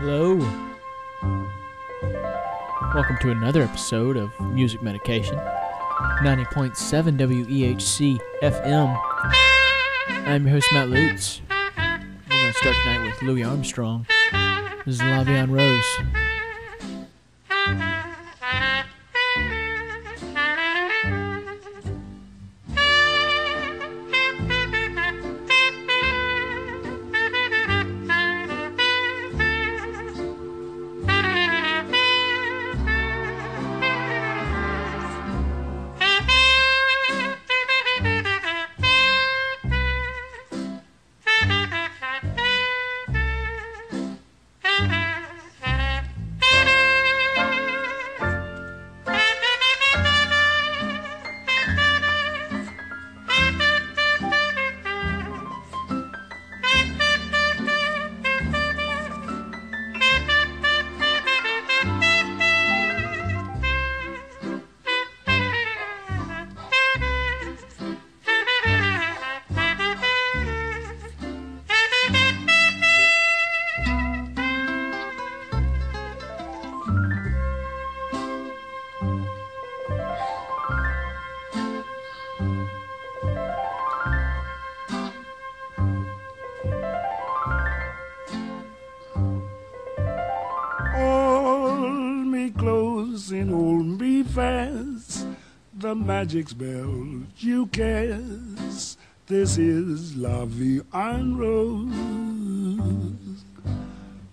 Hello. Welcome to another episode of Music Medication, 90.7 WEHC FM. I'm your host, Matt Lutz. We're going to start tonight with Louis Armstrong. This is La Vie en Rose. Magic you cast. This is Vie en Rose.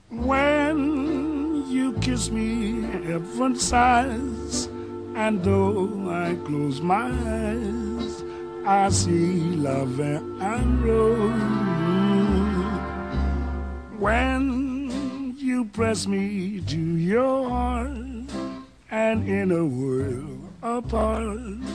When you kiss me, heaven sighs. And though I close my eyes, I see Vie en Rose. When you press me to your heart, and in a world apart,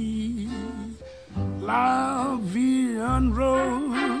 La Vie en Rose.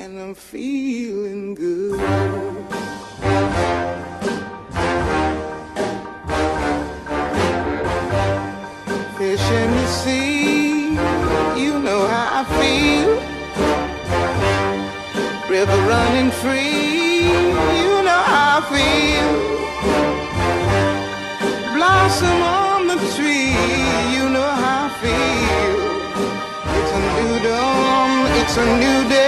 And I'm feeling good. Fish in the sea, you know how I feel. River running free, you know how I feel. Blossom on the tree, you know how I feel. It's a new dawn, it's a new day,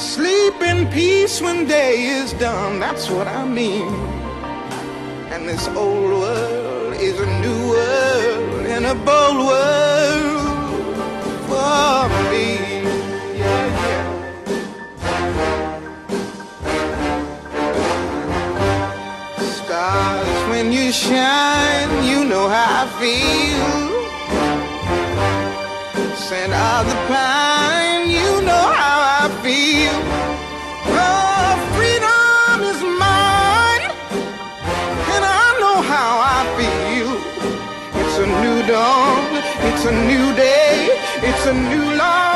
Sleep in peace when day is done, that's what I mean. And this old world is a new world and a bold world for me. Stars, when you shine, you know how I feel. Scent of the pine, feel. Oh, freedom is mine, and I know how I feel. It's a new dawn, it's a new day, it's a new life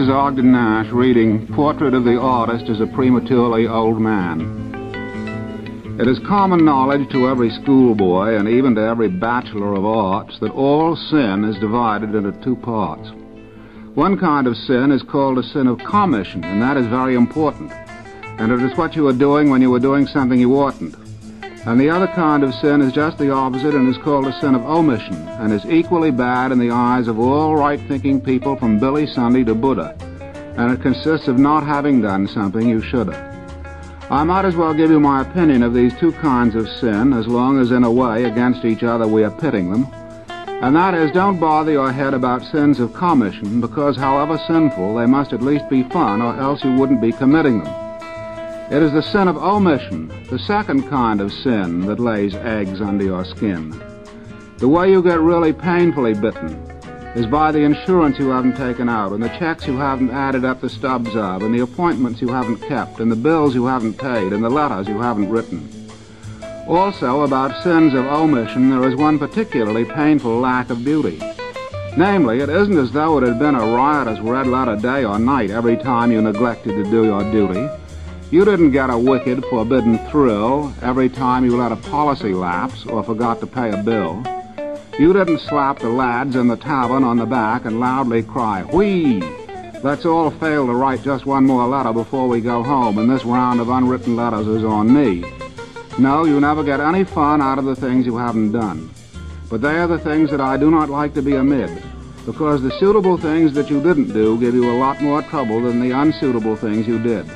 Is Ogden Nash reading Portrait of the Artist as a Prematurely Old Man. It is common knowledge to every schoolboy and even to every bachelor of arts that all sin is divided into two parts. One kind of sin is called a sin of commission, and that is very important. And it is what you were doing when you were doing something you oughtn't. And the other kind of sin is just the opposite and is called a sin of omission, and is equally bad in the eyes of all right-thinking people from Billy Sunday to Buddha. And it consists of not having done something you should have. I might as well give you my opinion of these two kinds of sin, as long as in a way against each other we are pitting them. And that is, don't bother your head about sins of commission, because however sinful, they must at least be fun, or else you wouldn't be committing them. It is the sin of omission, the second kind of sin that lays eggs under your skin. The way you get really painfully bitten is by the insurance you haven't taken out, and the checks you haven't added up the stubs of, and the appointments you haven't kept, and the bills you haven't paid, and the letters you haven't written. Also, about sins of omission, there is one particularly painful lack of beauty. Namely, it isn't as though it had been a riotous red letter day or night every time you neglected to do your duty. You didn't get a wicked, forbidden thrill every time you let a policy lapse or forgot to pay a bill. You didn't slap the lads in the tavern on the back and loudly cry, Whee! Let's all fail to write just one more letter before we go home, and this round of unwritten letters is on me. No, you never get any fun out of the things you haven't done. But they are the things that I do not like to be amid, because the suitable things that you didn't do give you a lot more trouble than the unsuitable things you did.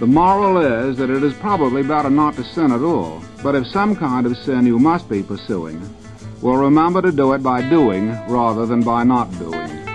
The moral is that it is probably better not to sin at all, but if some kind of sin you must be pursuing, well, remember to do it by doing rather than by not doing.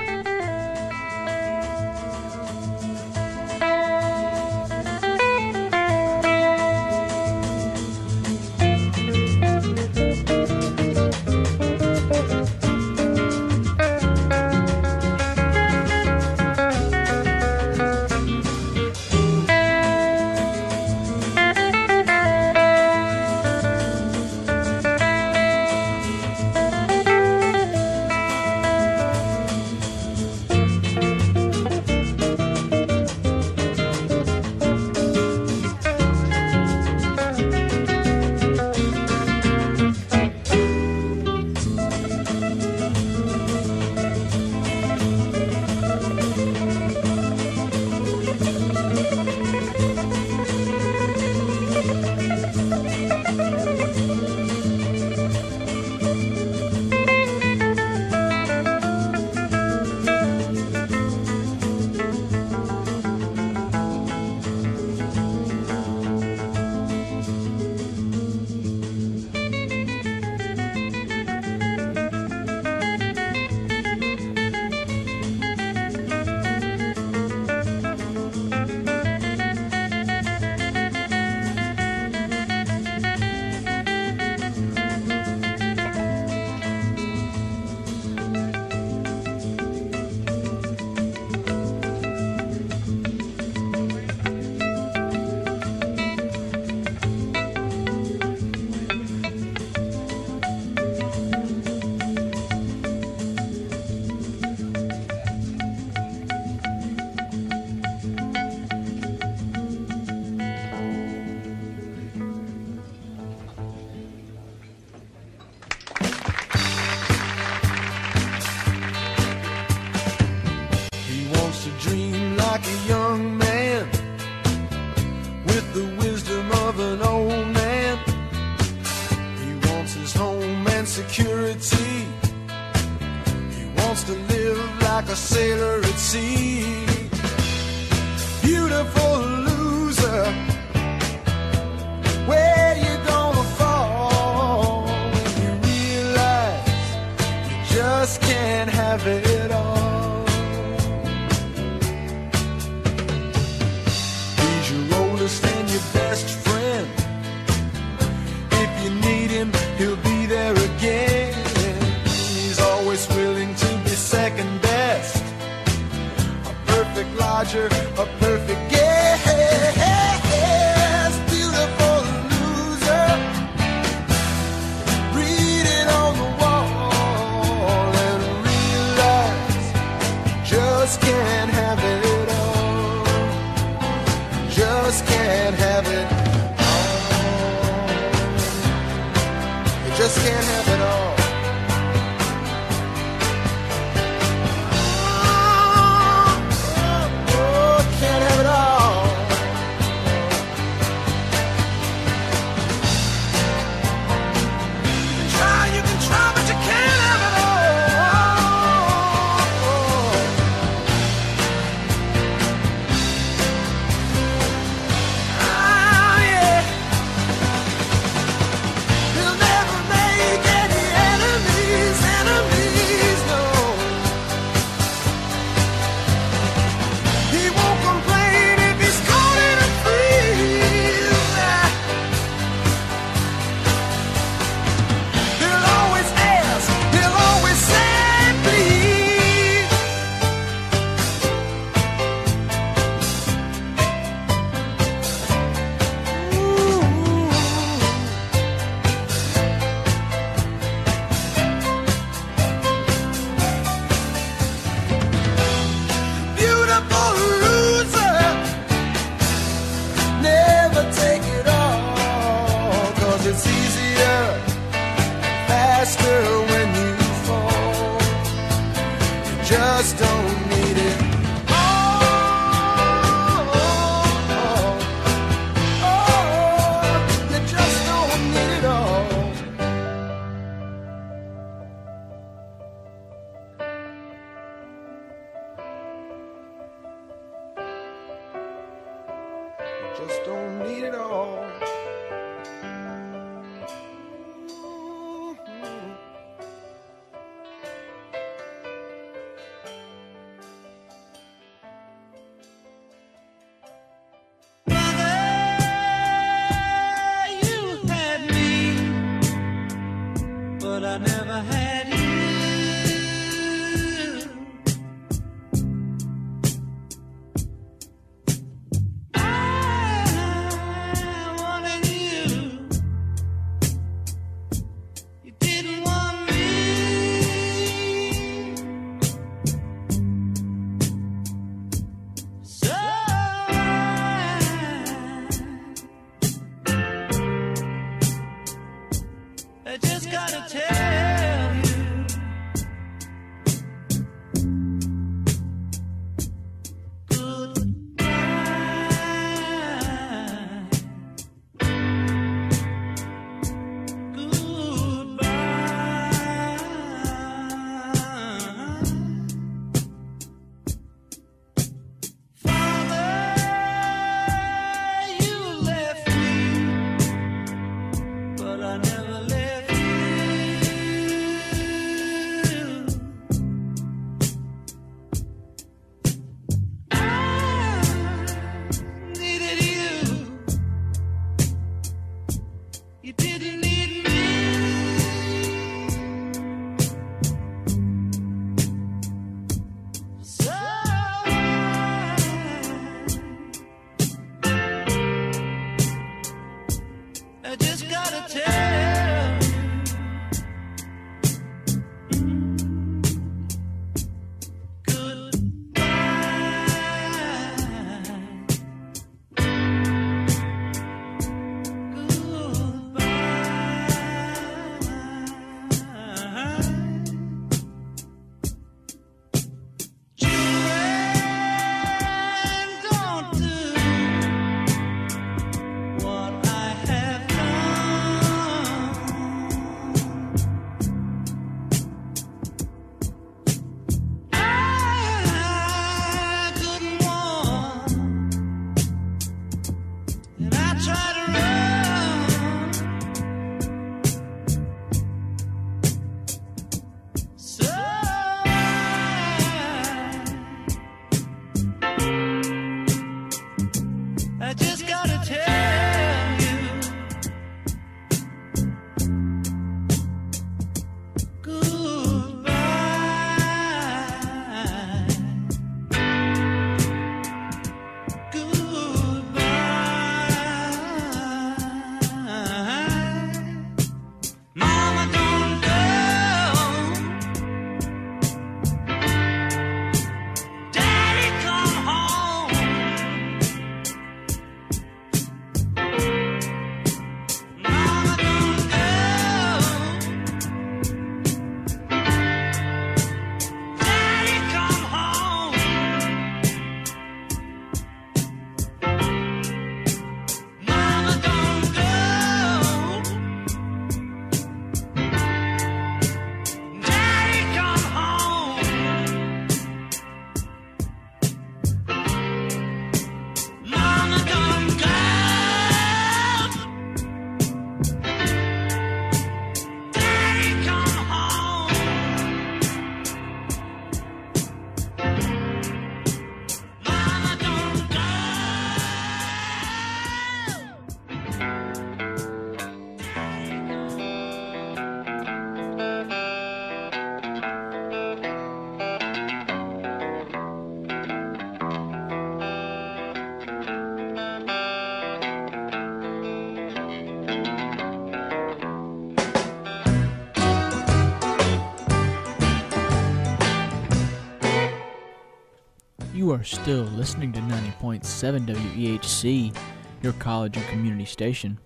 Are still listening to 90.7 WEHC, your college and community station.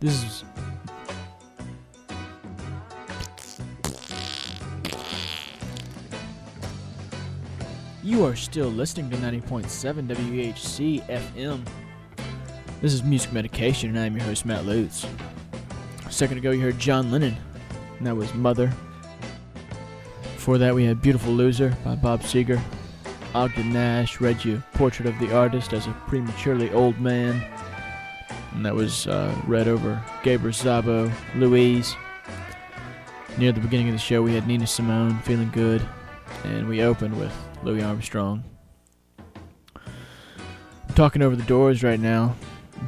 This is. You are still listening to 90.7 WEHC FM. This is Music Medication, and I'm your host, Matt Lutz. A second ago, you heard John Lennon, and that was Mother. Before that, we had Beautiful Loser by Bob Seger. Ogden Nash read you Portrait of the Artist as a prematurely old man. And that was uh, read over Gabriel Zabo, Louise. Near the beginning of the show, we had Nina Simone, Feeling Good. And we opened with Louis Armstrong. I'm talking over the doors right now.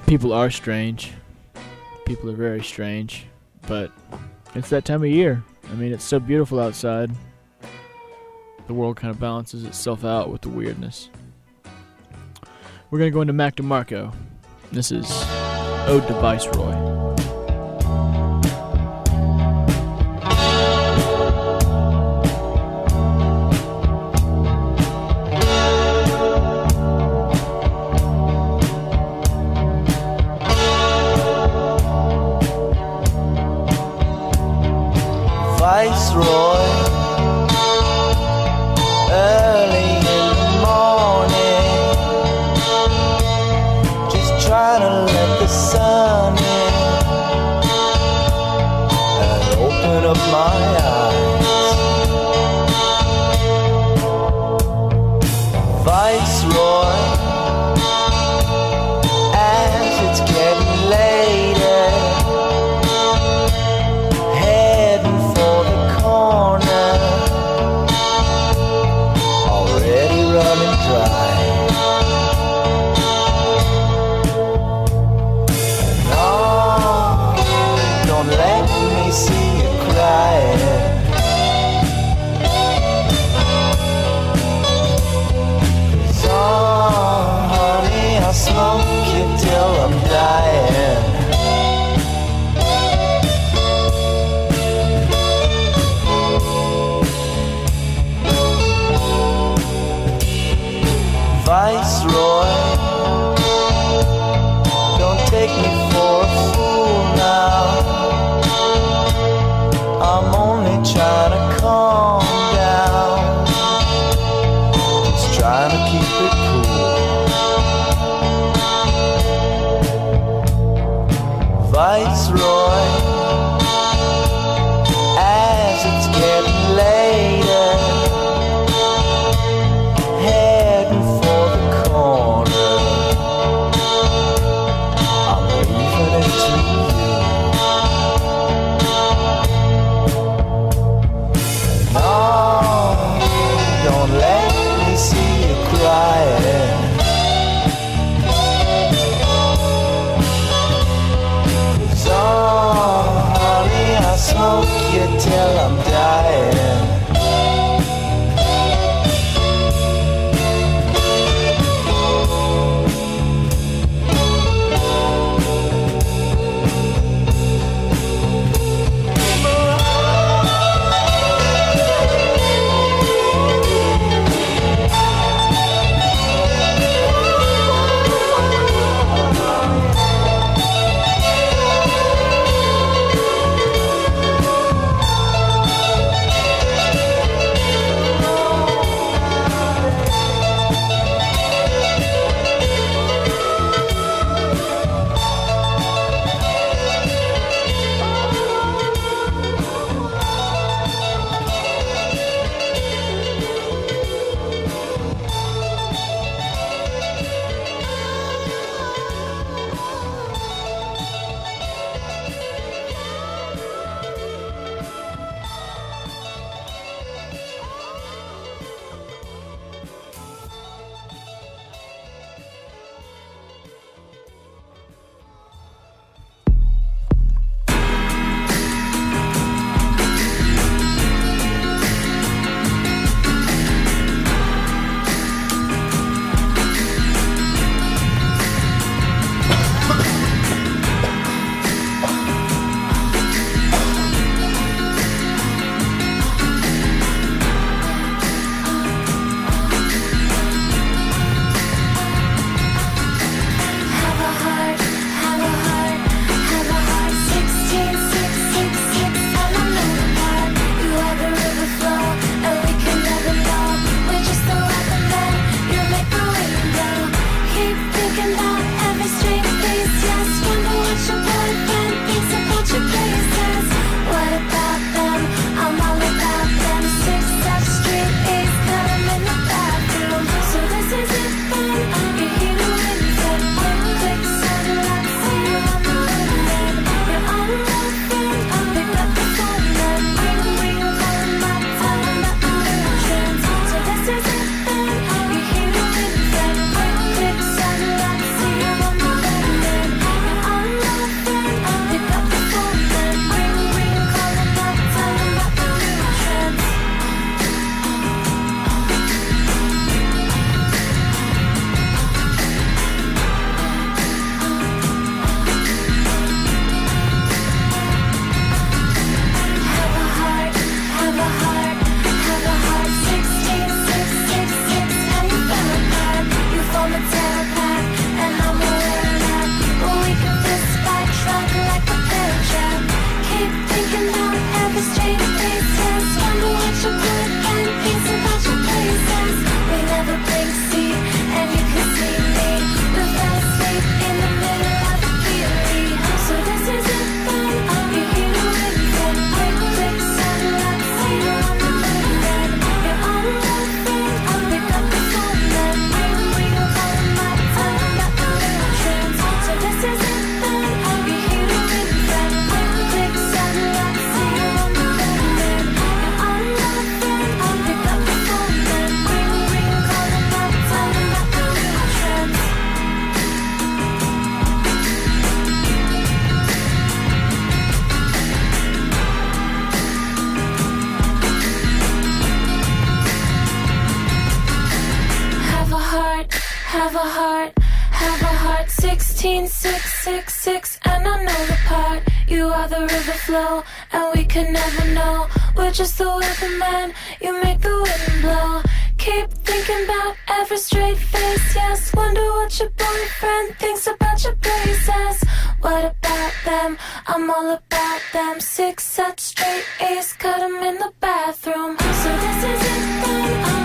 People are strange. People are very strange. But it's that time of year. I mean, it's so beautiful outside the world kind of balances itself out with the weirdness. We're going to go into Mac DeMarco. This is Ode to Viceroy. Viceroy them. I'm all about them. Six sets straight A's, cut them in the bathroom. So this isn't fun.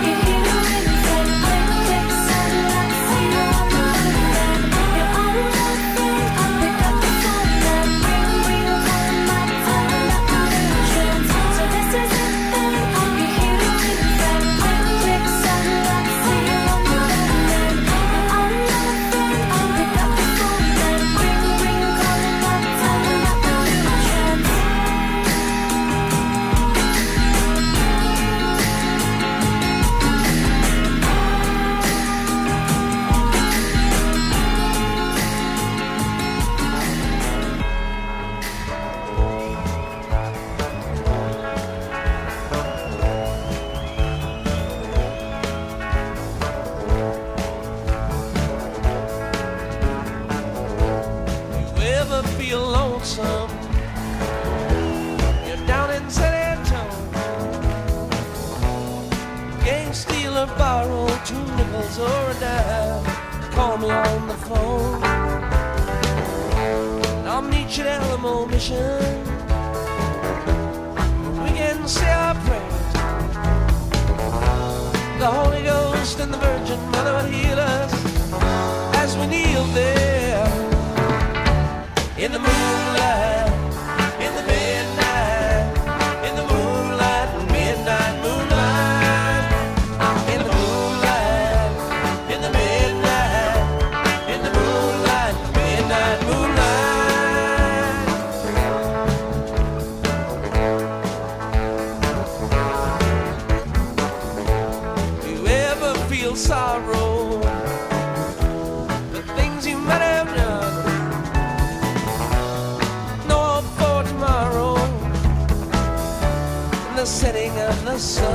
or a dime. Call me on the phone. I'll meet you at Alamo Mission. We can say our prayers. The Holy Ghost and the Virgin Mother will heal us as we kneel there in the moonlight. so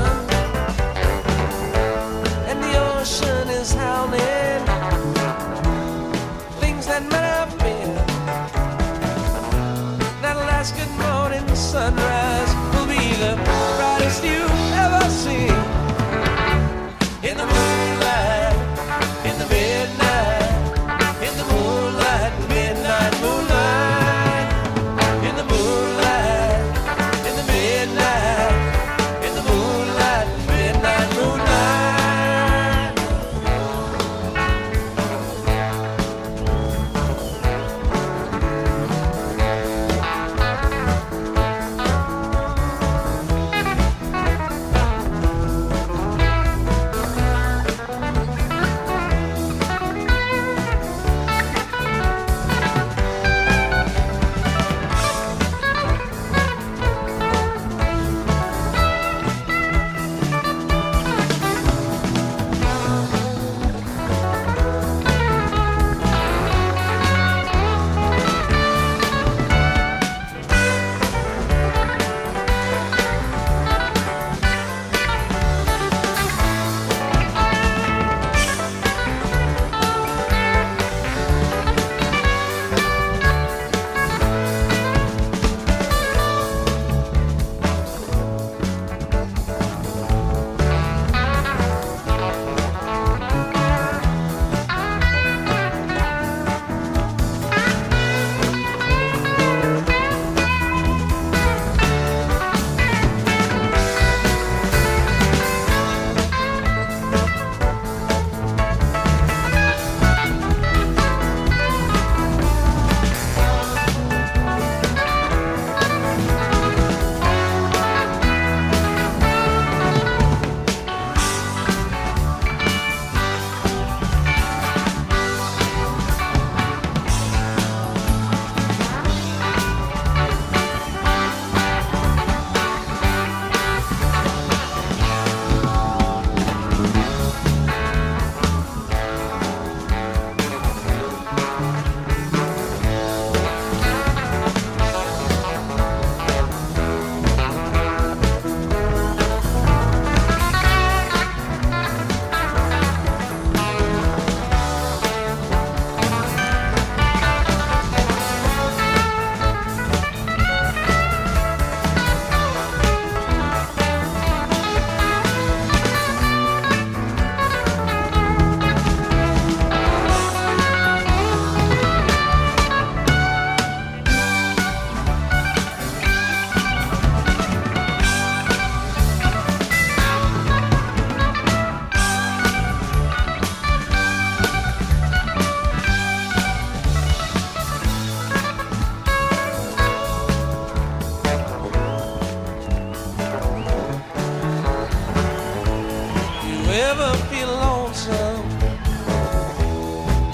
lonesome.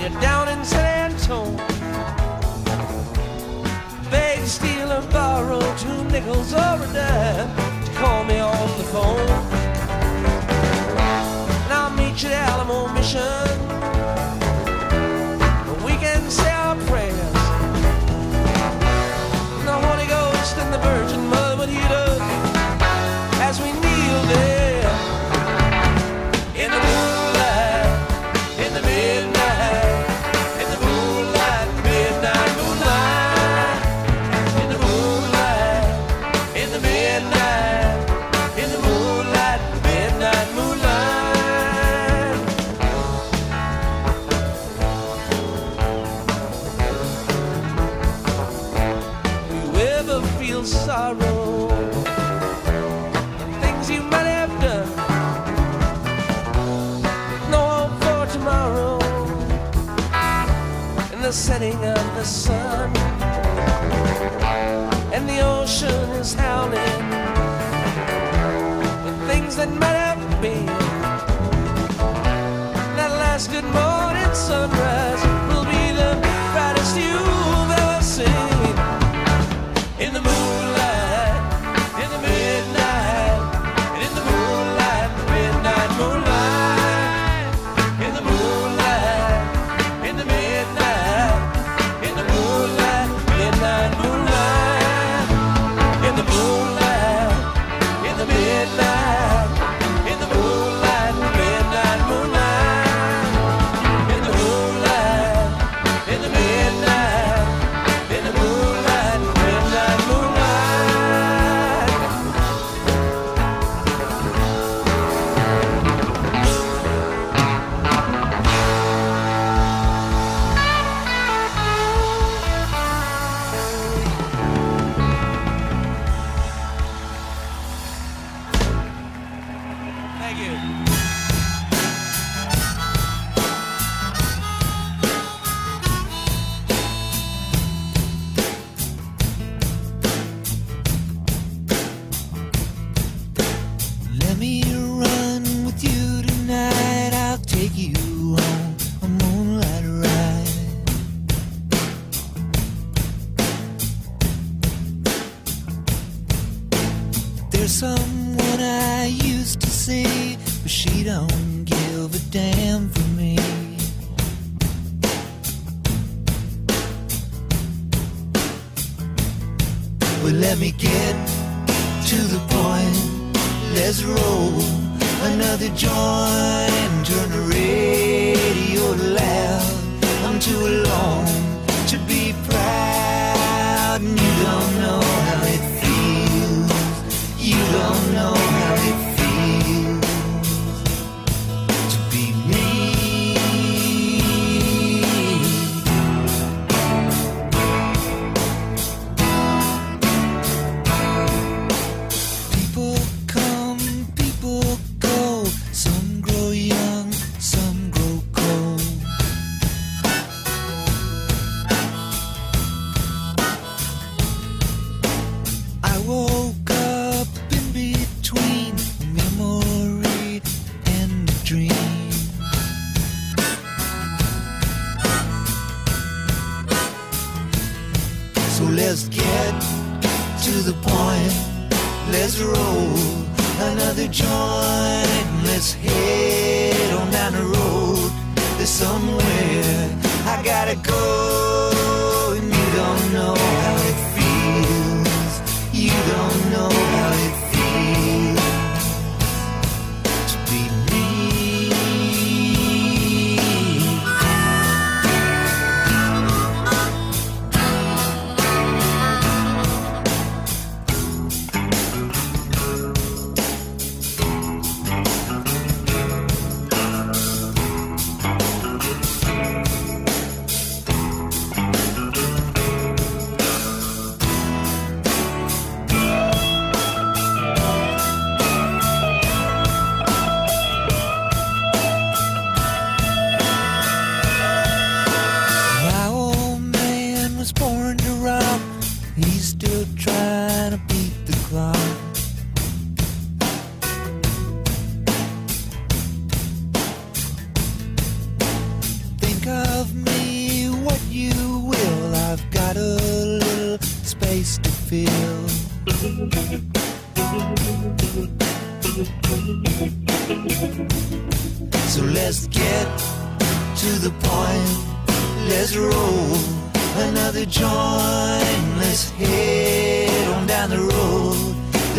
You're down in San Antonio. Beg, steal, and borrow two nickels or a dime to call me on the phone. And I'll meet you at Alamo Mission. We can say our prayers. And the Holy Ghost and the Virgin Mother. so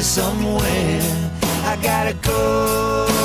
somewhere. I gotta go.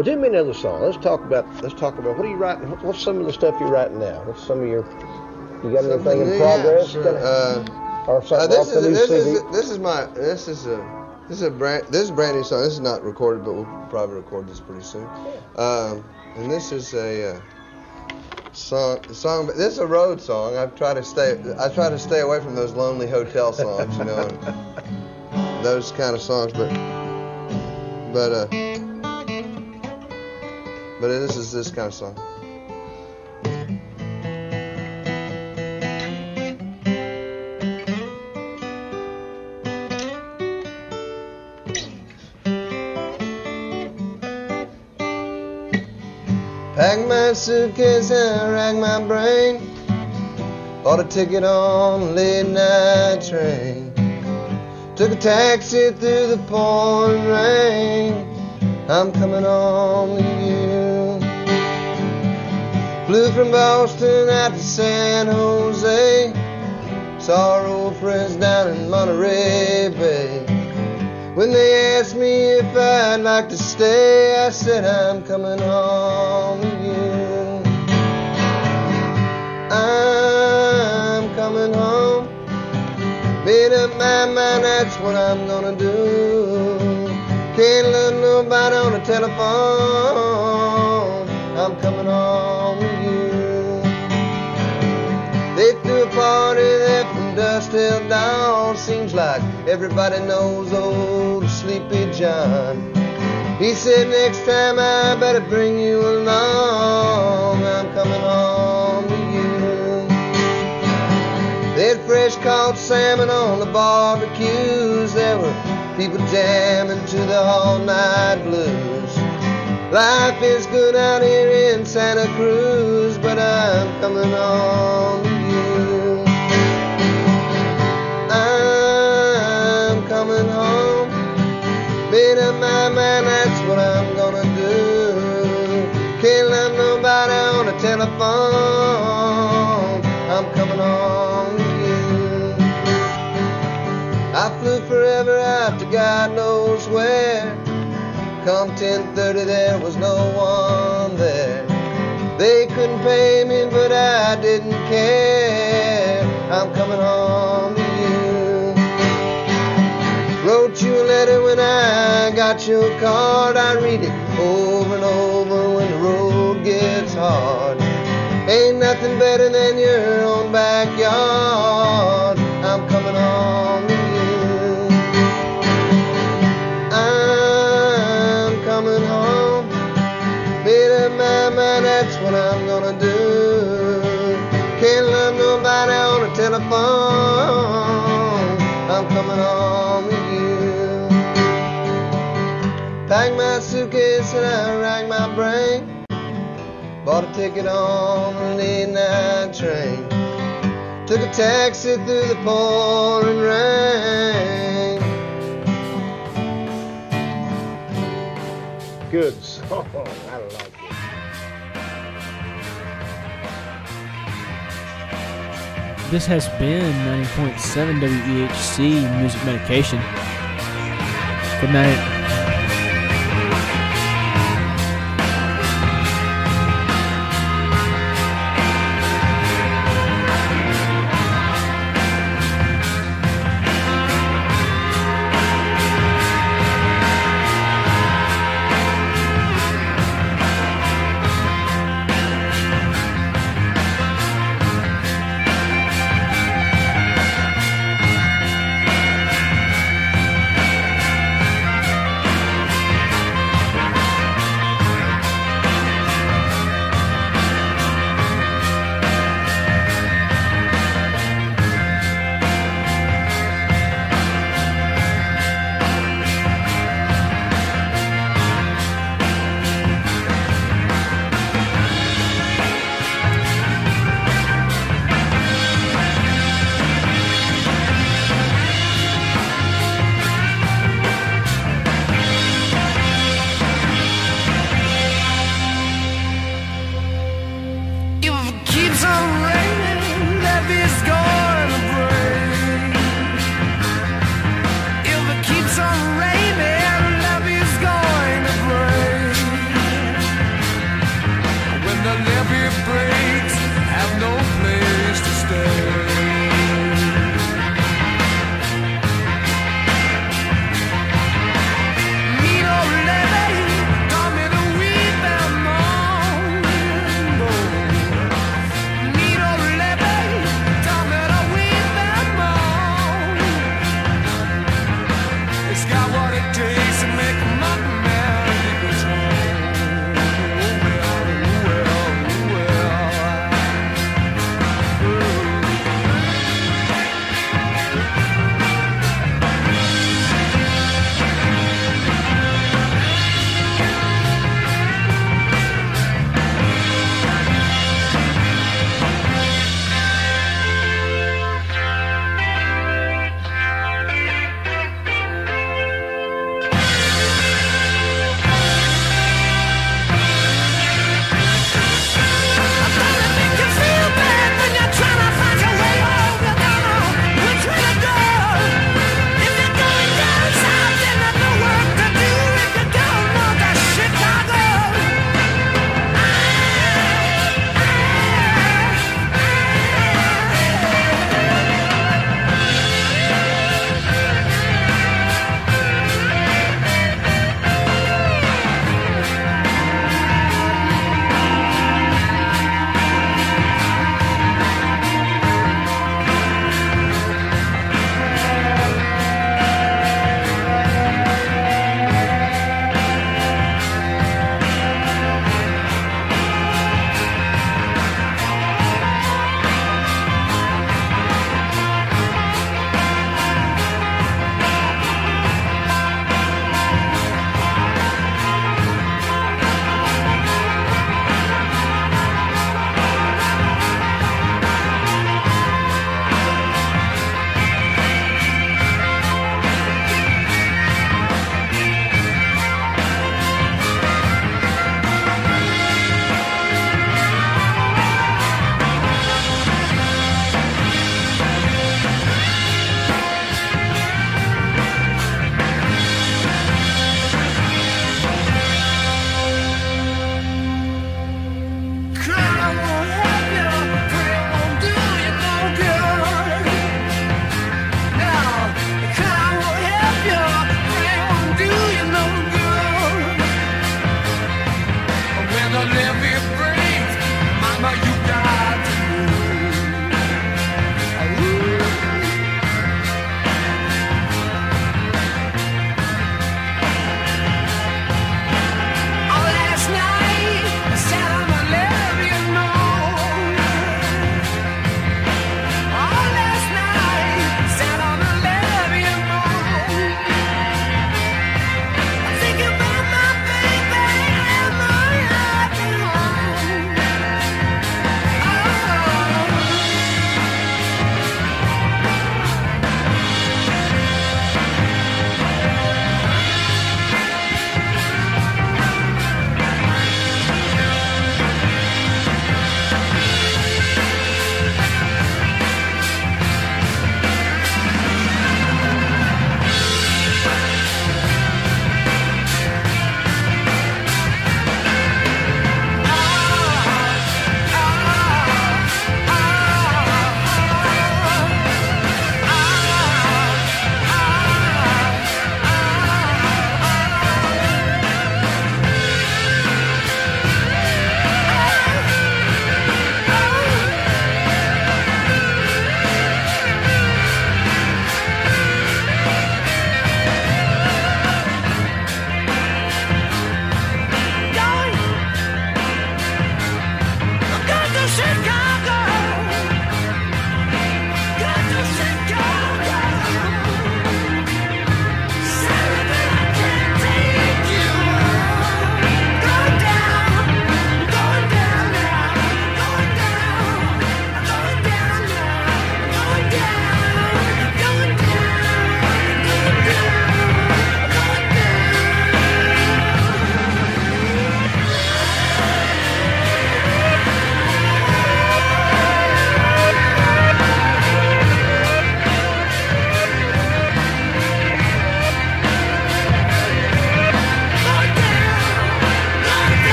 Well, do me another song. Let's talk about. Let's talk about what are you writing? What's some of the stuff you're writing now? What's some of your? You got anything in Yeah, progress? sure. Uh, or uh, this is this CD? is this is my this is a this is a brand this is a brand new song. This is not recorded, but we'll probably record this pretty soon. Um, and this is a uh, song song. This is a road song. I try to stay I try to stay away from those lonely hotel songs, you know, and those kind of songs. But but uh, but this is this kind of song. Packed my suitcase and racked my brain. Bought a ticket on a late night train. Took a taxi through the pouring rain. I'm coming on to you. Flew from Boston out to San Jose. Saw old friends down in Monterey Bay. When they asked me if I'd like to stay, I said I'm coming home to you. I'm coming home. Made up my mind, that's what I'm gonna do. Can't love nobody on the telephone. I'm coming home party there from dusk till dawn. Seems like everybody knows old Sleepy John. He said next time I better bring you along. I'm coming home to you. They fresh caught salmon on the barbecues. There were people jamming to the all night blues. Life is good out here in Santa Cruz, but I'm coming home Made up my mind, that's what I'm gonna do. Can't love nobody on the telephone. I'm coming to you. I flew forever out to God knows where. Come 10:30, there was no one there. They couldn't pay me, but I didn't care. I'm coming home You a letter when I got your card. I read it over and over when the road gets hard. Ain't nothing better than your own backyard. I'm coming. I'm coming home. My that's what I'm gonna do. Suitcase and I rack my brain. Bought a ticket on a late night train. Took a taxi through the pouring rain. Good song. I like it. This has been 90.7 WEHC Music Medication. Good night.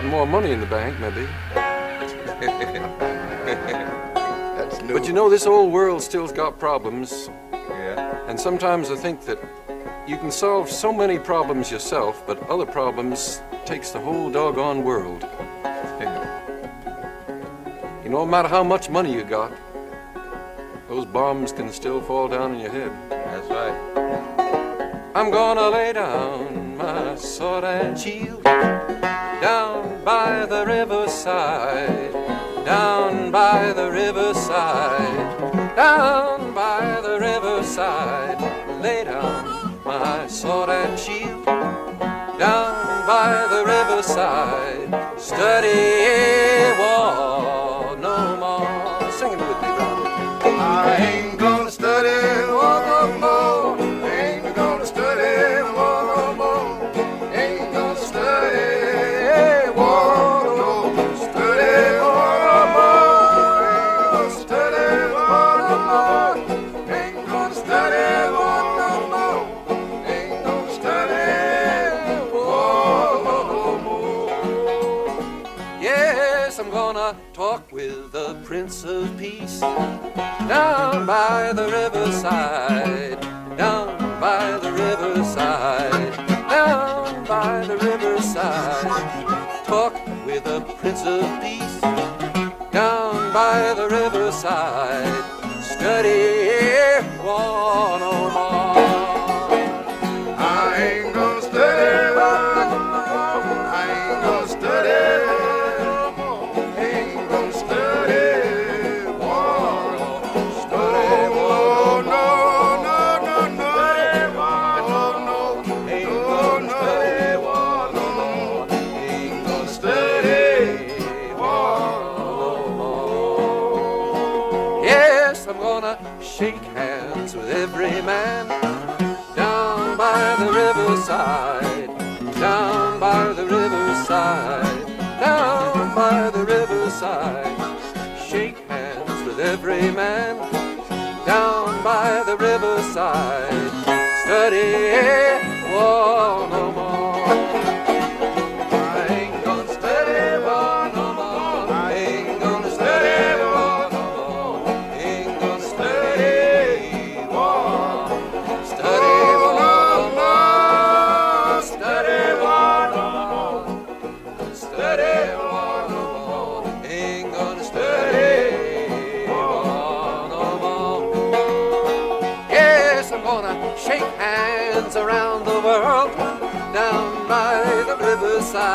Got more money in the bank, maybe. That's new. But you know, this old world still's got problems. Yeah. And sometimes I think that you can solve so many problems yourself, but other problems takes the whole doggone world. You know, no matter how much money you got, those bombs can still fall down on your head. That's right. I'm gonna lay down my sword and shield down by the riverside, down by the riverside, down by the riverside. Lay down my sword and shield down by the riverside. Study eh, war down by the riverside, down by the riverside, down by the riverside. Talk with the Prince of Peace down by the riverside. Study war riverside. Shake hands with every man down by the riverside. Study war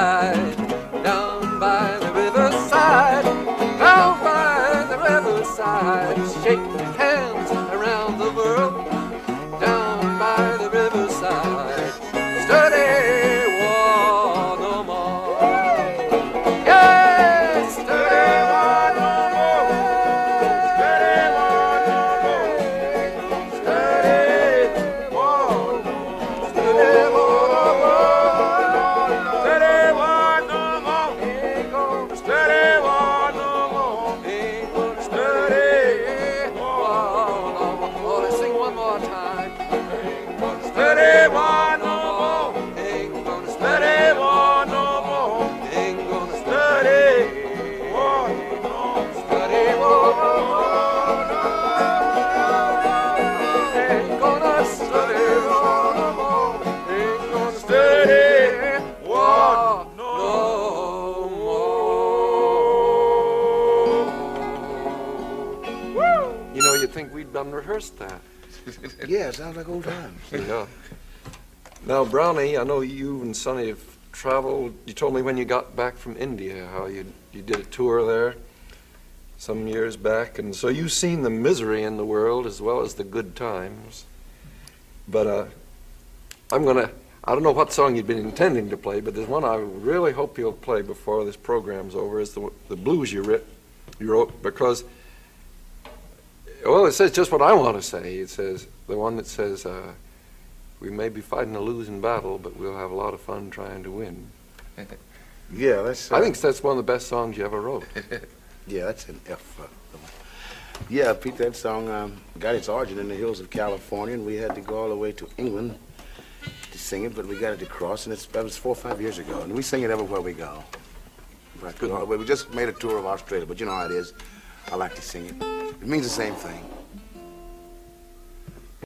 riverside, down by the riverside, down by the riverside. Shake have traveled. You told me when you got back from India how you you did a tour there some years back, and so you've seen the misery in the world as well as the good times. But uh, I'm gonna. I don't know what song you've been intending to play, but there's one I really hope you'll play before this program's over. Is the the blues you writ you wrote because. Well, it says just what I want to say. It says the one that says. Uh, we may be fighting a losing battle, but we'll have a lot of fun trying to win. Yeah, that's. I think that's one of the best songs you ever wrote. Yeah, that's an F. uh, Yeah, Pete, that song um, got its origin in the hills of California, and we had to go all the way to England to sing it, but we got it across, and it's, that was four or five years ago. And we sing it everywhere we go. But, uh, we just made a tour of Australia, but you know how it is. I like to sing it. It means the same thing.